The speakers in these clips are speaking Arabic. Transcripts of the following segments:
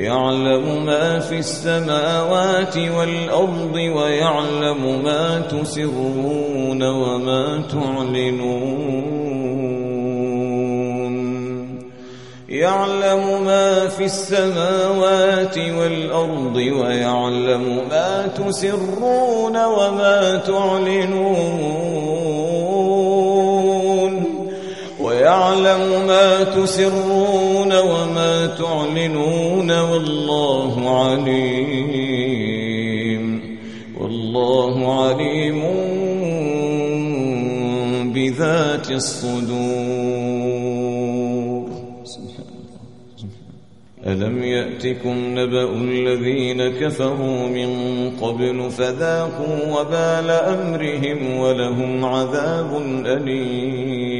يعلم ما في السماوات والأرض ويعلم ما تسرون وما تعلنون. يعلم ما في السماوات والأرض ويعلم ما تسرون وما تعلنون. ويعلم ما تسرون وما تعلنون والله عليم والله عليم بذات الصدور. ألم يأتكم نبأ الذين كفروا من قبل فذاقوا وبال أمرهم ولهم عذاب أليم.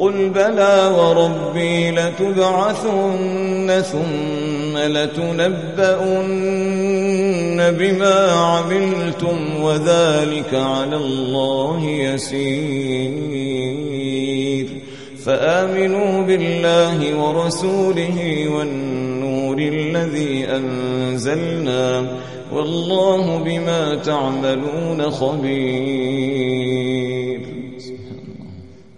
قل بلى وربي لتبعثن ثم لتنبؤن بما عملتم وذلك على الله يسير. فآمنوا بالله ورسوله والنور الذي أنزلنا والله بما تعملون خبير.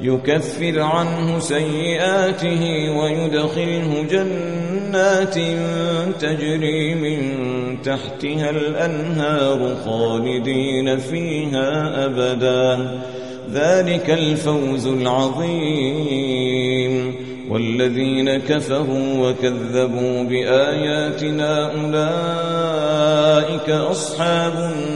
يكفر عنه سيئاته ويدخله جنات تجري من تحتها الأنهار خالدين فيها أبدا. ذلك الفوز العظيم. والذين كفروا وكذبوا بآياتنا أولئك أصحاب النار.